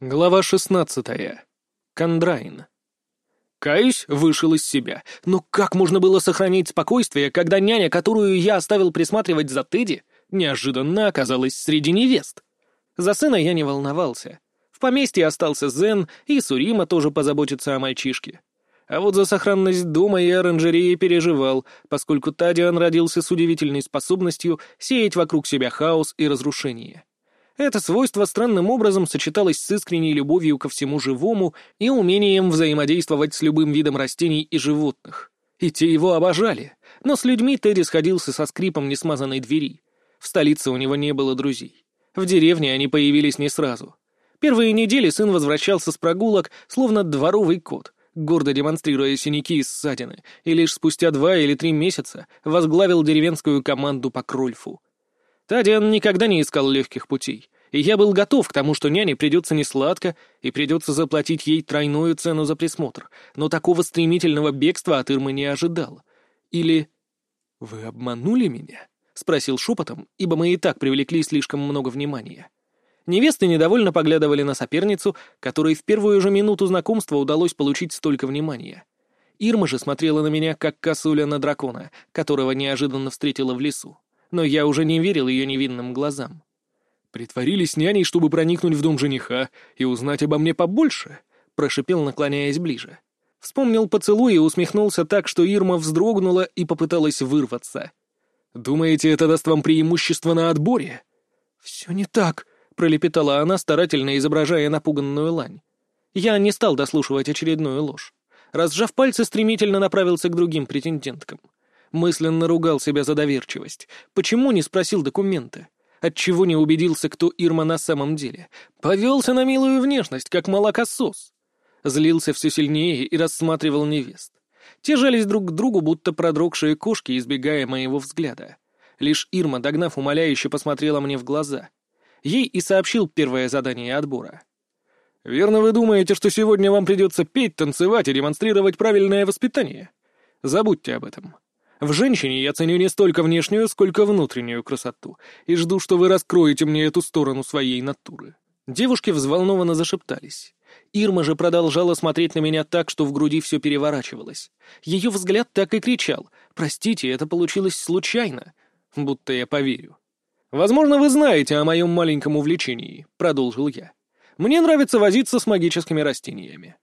Глава шестнадцатая. Кондрайн. Каюсь, вышел из себя. Но как можно было сохранить спокойствие, когда няня, которую я оставил присматривать за Тедди, неожиданно оказалась среди невест? За сына я не волновался. В поместье остался Зен, и Сурима тоже позаботится о мальчишке. А вот за сохранность дома и оранжереи переживал, поскольку Тадиан родился с удивительной способностью сеять вокруг себя хаос и разрушение. Это свойство странным образом сочеталось с искренней любовью ко всему живому и умением взаимодействовать с любым видом растений и животных. И те его обожали, но с людьми Тедди сходился со скрипом несмазанной двери. В столице у него не было друзей. В деревне они появились не сразу. Первые недели сын возвращался с прогулок, словно дворовый кот, гордо демонстрируя синяки и ссадины, и лишь спустя два или три месяца возглавил деревенскую команду по Крольфу. Тадиан никогда не искал легких путей, и я был готов к тому, что няне придется несладко и придется заплатить ей тройную цену за присмотр, но такого стремительного бегства от Ирмы не ожидал. Или... «Вы обманули меня?» — спросил шепотом, ибо мы и так привлекли слишком много внимания. Невесты недовольно поглядывали на соперницу, которой в первую же минуту знакомства удалось получить столько внимания. Ирма же смотрела на меня, как косуля на дракона, которого неожиданно встретила в лесу но я уже не верил ее невинным глазам. «Притворились няней, чтобы проникнуть в дом жениха и узнать обо мне побольше?» — прошипел, наклоняясь ближе. Вспомнил поцелуй и усмехнулся так, что Ирма вздрогнула и попыталась вырваться. «Думаете, это даст вам преимущество на отборе?» «Все не так», — пролепетала она, старательно изображая напуганную лань. Я не стал дослушивать очередную ложь. Разжав пальцы, стремительно направился к другим претенденткам. Мысленно ругал себя за доверчивость. Почему не спросил документы? Отчего не убедился, кто Ирма на самом деле? Повелся на милую внешность, как молокосос. Злился все сильнее и рассматривал невест. Те жались друг к другу, будто продрогшие кошки, избегая моего взгляда. Лишь Ирма, догнав умоляюще, посмотрела мне в глаза. Ей и сообщил первое задание отбора. «Верно вы думаете, что сегодня вам придется петь, танцевать и демонстрировать правильное воспитание? Забудьте об этом. В женщине я ценю не столько внешнюю, сколько внутреннюю красоту, и жду, что вы раскроете мне эту сторону своей натуры». Девушки взволнованно зашептались. Ирма же продолжала смотреть на меня так, что в груди все переворачивалось. Ее взгляд так и кричал «Простите, это получилось случайно», будто я поверю. «Возможно, вы знаете о моем маленьком увлечении», — продолжил я. «Мне нравится возиться с магическими растениями.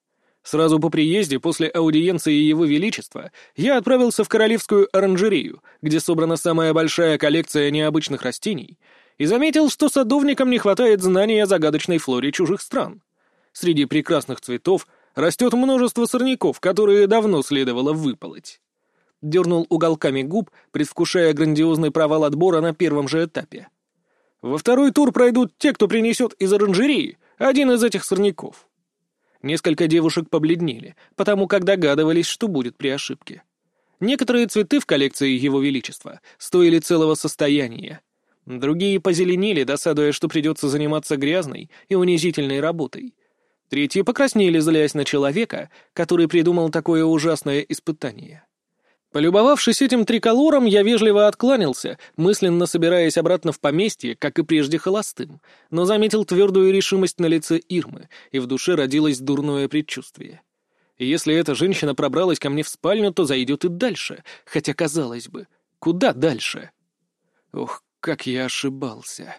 Сразу по приезде, после аудиенции Его Величества, я отправился в Королевскую оранжерею, где собрана самая большая коллекция необычных растений, и заметил, что садовникам не хватает знаний о загадочной флоре чужих стран. Среди прекрасных цветов растет множество сорняков, которые давно следовало выполоть. Дернул уголками губ, предвкушая грандиозный провал отбора на первом же этапе. Во второй тур пройдут те, кто принесет из оранжереи один из этих сорняков. Несколько девушек побледнели, потому как догадывались, что будет при ошибке. Некоторые цветы в коллекции Его Величества стоили целого состояния. Другие позеленели, досадуя, что придется заниматься грязной и унизительной работой. Третьи покраснели, злясь на человека, который придумал такое ужасное испытание. Полюбовавшись этим триколором, я вежливо откланялся, мысленно собираясь обратно в поместье, как и прежде холостым, но заметил твердую решимость на лице Ирмы, и в душе родилось дурное предчувствие. Если эта женщина пробралась ко мне в спальню, то зайдет и дальше, хотя, казалось бы, куда дальше? Ох, как я ошибался.